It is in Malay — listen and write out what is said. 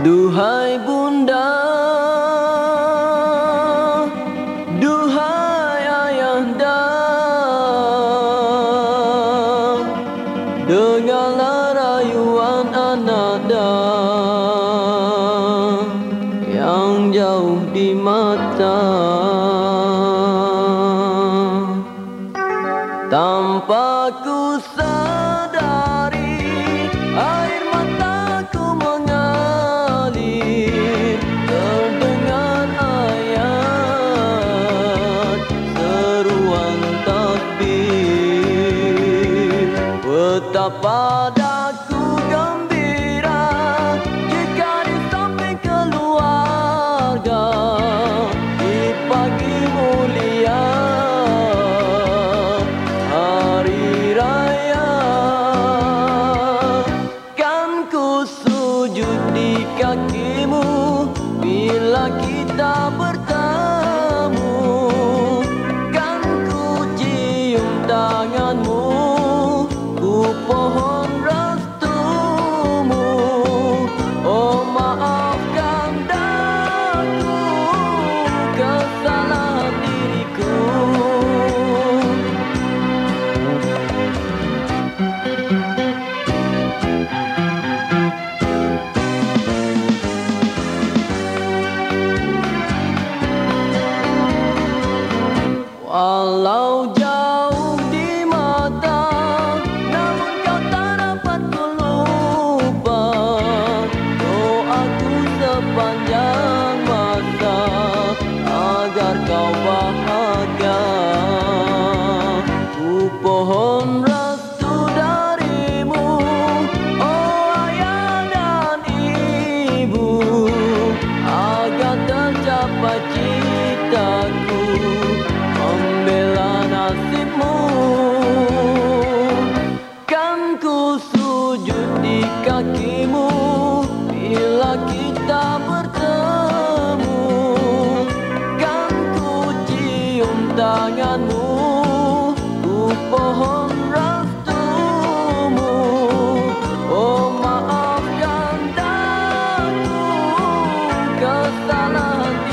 Duhai bunda Duhai ayahanda Dengarlah rayuan ananda Yang jauh di mata. Tanpa ku sadari Betapa daku gembira Jika di samping keluarga Di pagi mulia hari raya. Kan ku sujud di kakimu Bila kita bertemu Walau jauh di mata Namun kau tak dapat ku lupa Doaku sepanjang masa Agar kau kakimu bila kita bertemu. Kan ku cium tanganmu ku pohon Salah oh, kesalahan